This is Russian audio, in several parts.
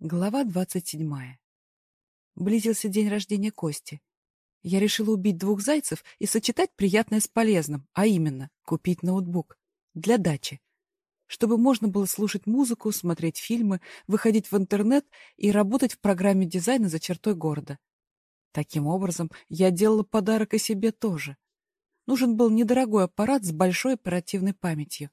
Глава двадцать седьмая. Близился день рождения Кости. Я решила убить двух зайцев и сочетать приятное с полезным, а именно купить ноутбук для дачи, чтобы можно было слушать музыку, смотреть фильмы, выходить в интернет и работать в программе дизайна за чертой города. Таким образом, я делала подарок и себе тоже. Нужен был недорогой аппарат с большой оперативной памятью.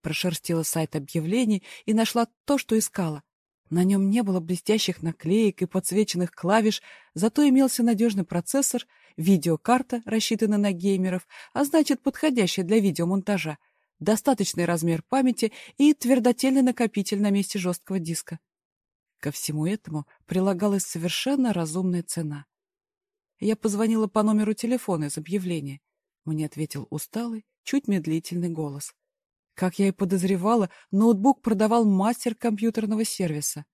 Прошерстила сайт объявлений и нашла то, что искала на нем не было блестящих наклеек и подсвеченных клавиш, зато имелся надежный процессор, видеокарта, рассчитанная на геймеров, а значит, подходящая для видеомонтажа, достаточный размер памяти и твердотельный накопитель на месте жесткого диска. Ко всему этому прилагалась совершенно разумная цена. Я позвонила по номеру телефона из объявления. Мне ответил усталый, чуть медлительный голос. Как я и подозревала, ноутбук продавал мастер компьютерного сервиса.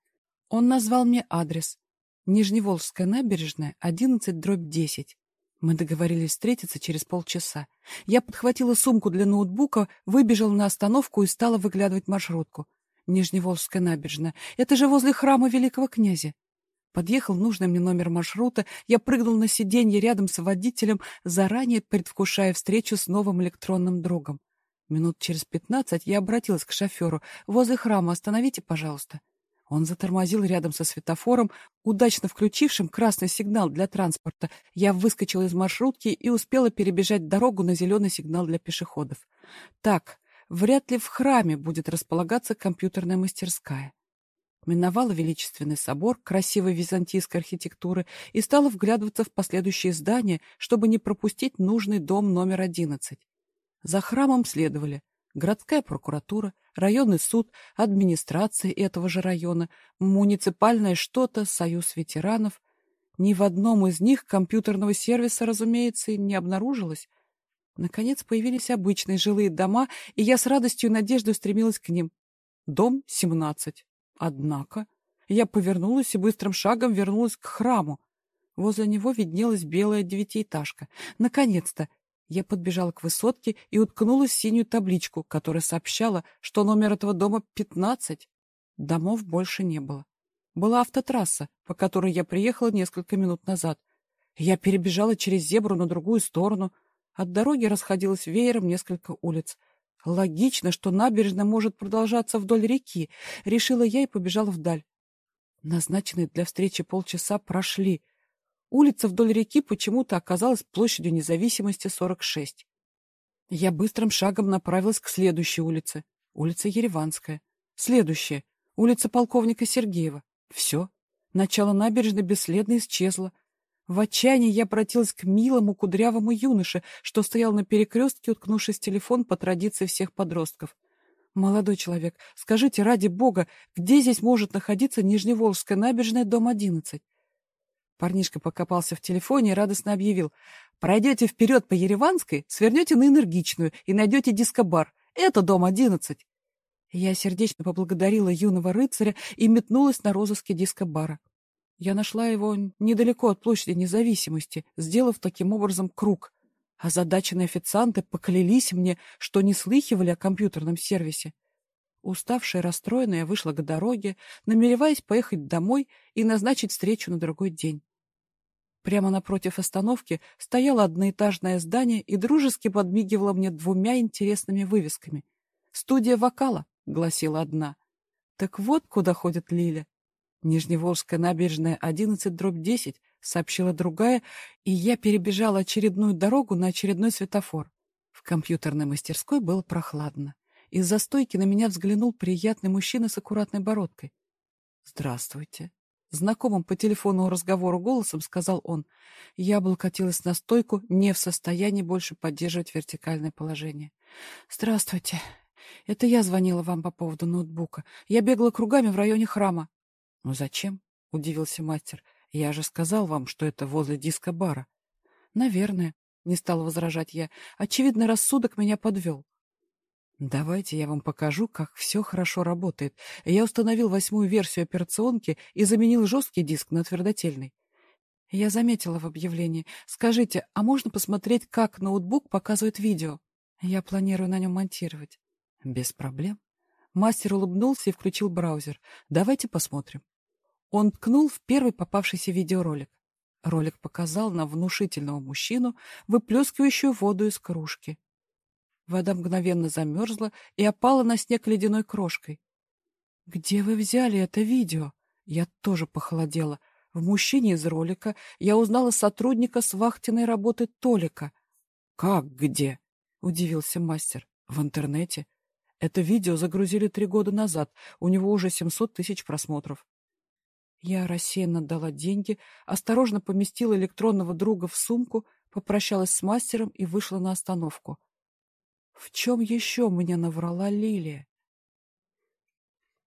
Он назвал мне адрес. Нижневолжская набережная, 11 дробь 10. Мы договорились встретиться через полчаса. Я подхватила сумку для ноутбука, выбежала на остановку и стала выглядывать маршрутку. Нижневолжская набережная. Это же возле храма великого князя. Подъехал нужный мне номер маршрута, я прыгнул на сиденье рядом с водителем, заранее предвкушая встречу с новым электронным другом. Минут через пятнадцать я обратилась к шоферу. «Возле храма остановите, пожалуйста». Он затормозил рядом со светофором, удачно включившим красный сигнал для транспорта. Я выскочила из маршрутки и успела перебежать дорогу на зеленый сигнал для пешеходов. Так, вряд ли в храме будет располагаться компьютерная мастерская. Миновала величественный собор красивой византийской архитектуры и стала вглядываться в последующие здания, чтобы не пропустить нужный дом номер одиннадцать. За храмом следовали городская прокуратура, районный суд, администрация этого же района, муниципальное что-то, союз ветеранов. Ни в одном из них компьютерного сервиса, разумеется, не обнаружилось. Наконец появились обычные жилые дома, и я с радостью и надеждой стремилась к ним. Дом 17. Однако я повернулась и быстрым шагом вернулась к храму. Возле него виднелась белая девятиэтажка. Наконец-то я подбежала к высотке и уткнулась в синюю табличку, которая сообщала, что номер этого дома 15. Домов больше не было. Была автотрасса, по которой я приехала несколько минут назад. Я перебежала через зебру на другую сторону. От дороги расходилось веером несколько улиц. Логично, что набережная может продолжаться вдоль реки, решила я и побежала вдаль. Назначенные для встречи полчаса прошли. Улица вдоль реки почему-то оказалась площадью независимости 46. Я быстрым шагом направилась к следующей улице. Улица Ереванская. Следующая. Улица полковника Сергеева. Все. Начало набережной бесследно исчезло. В отчаянии я обратилась к милому кудрявому юноше, что стоял на перекрестке, уткнувшись в телефон по традиции всех подростков. «Молодой человек, скажите, ради бога, где здесь может находиться Нижневолжская набережная, дом 11?» Парнишка покопался в телефоне и радостно объявил. «Пройдете вперед по Ереванской, свернете на Энергичную и найдете дискобар. Это дом одиннадцать». Я сердечно поблагодарила юного рыцаря и метнулась на розыске дискобара. Я нашла его недалеко от площади независимости, сделав таким образом круг. Озадаченные официанты поклялись мне, что не слыхивали о компьютерном сервисе. Уставшая и расстроенная, вышла к дороге, намереваясь поехать домой и назначить встречу на другой день. Прямо напротив остановки стояло одноэтажное здание и дружески подмигивало мне двумя интересными вывесками. «Студия вокала», — гласила одна. «Так вот, куда ходит Лиля». «Нижневолжская набережная, 11 дробь 10», — сообщила другая, и я перебежала очередную дорогу на очередной светофор. В компьютерной мастерской было прохладно. Из-за стойки на меня взглянул приятный мужчина с аккуратной бородкой. «Здравствуйте», Знакомым по телефону разговору голосом сказал он. Я облокотилась на стойку, не в состоянии больше поддерживать вертикальное положение. «Здравствуйте. Это я звонила вам по поводу ноутбука. Я бегала кругами в районе храма». «Ну зачем?» — удивился мастер. «Я же сказал вам, что это возле диско-бара». «Наверное», — не стал возражать я. «Очевидно, рассудок меня подвел». Давайте я вам покажу, как все хорошо работает. Я установил восьмую версию операционки и заменил жесткий диск на твердотельный. Я заметила в объявлении. Скажите, а можно посмотреть, как ноутбук показывает видео? Я планирую на нем монтировать. Без проблем. Мастер улыбнулся и включил браузер. Давайте посмотрим. Он ткнул в первый попавшийся видеоролик. Ролик показал на внушительного мужчину, выплескивающую воду из кружки. Вода мгновенно замерзла и опала на снег ледяной крошкой. «Где вы взяли это видео?» Я тоже похолодела. В мужчине из ролика я узнала сотрудника с вахтенной работы Толика. «Как где?» — удивился мастер. «В интернете. Это видео загрузили три года назад. У него уже 700 тысяч просмотров». Я рассеянно дала деньги, осторожно поместила электронного друга в сумку, попрощалась с мастером и вышла на остановку. В чем еще мне наврала Лилия?